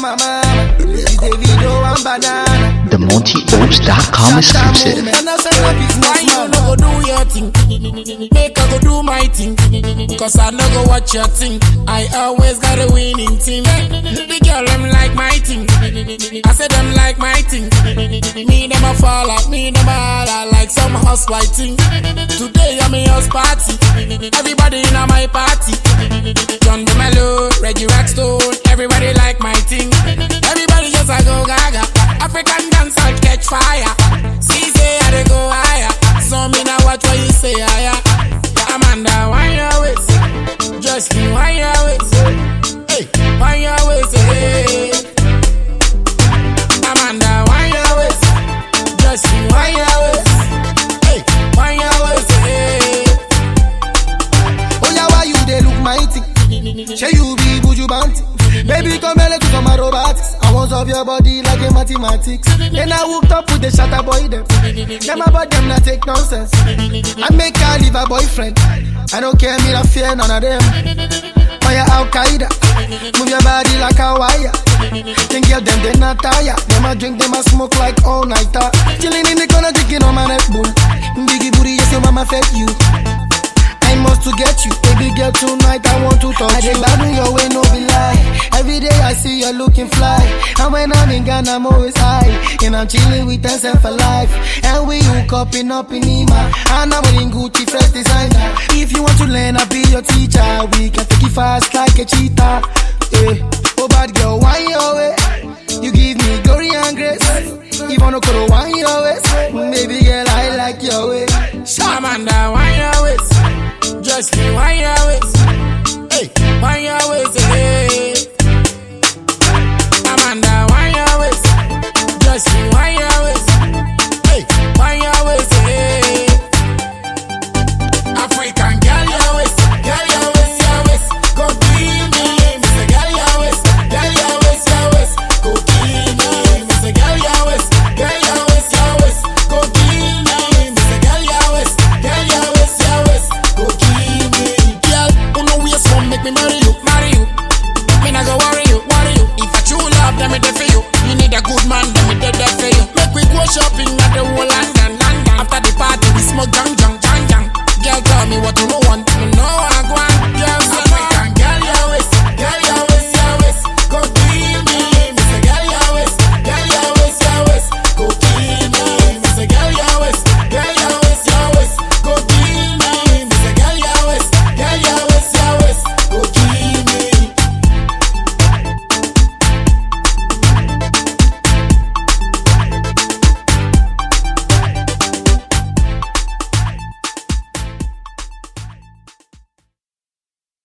my mama. It's Davido and banana. The MontyOaks.com exclusive. I say my Why business you man. no go do your thing? Make I go do my thing. Cause I no go watch your thing. I always got a winning team. The girl them like my thing. I say them like my thing. Me them a fall out, me them a holler like some house white thing. Today I'm a house party. Everybody in my party. John Dumelo, Reggie Rockstone. Everybody African dance I'll catch fire. See say I dey go higher. So me now watch what you say higher. Amanda, why your waist? Just me, why your waist? Hey, why your waist? Hey. Amanda, why your waist? Just me, why your waist? Hey, why your waist? Hey. Oh yeah, why you they look mighty? Say you be Buju Banton. Baby, come here, aerobatics. I want of your body like a mathematics. Then I hooked up with the shatter boy them. Them about them not take nonsense. I make her leave a boyfriend. I don't care, me not fear none of them. Fire Al Qaeda, move your body like a wire. Think girl them they not tired. Them a drink, them a smoke like all nighter. Chilling in the corner drinking on my Red Bull. Biggie booty, yes your mama fed you. To get you, baby girl. Tonight I want to touch you. I just your way, no be lie. Every day I see you looking fly, and when I'm in Ghana, I'm always high. And I'm chilling with myself for life, and we hook up in up in Ima, and I'm wearing Gucci fresh designer. If you want to learn, I'll be your teacher. We can take it fast like a cheetah. Yeah. Oh bad girl, why your way? You give me glory and grace. Even no color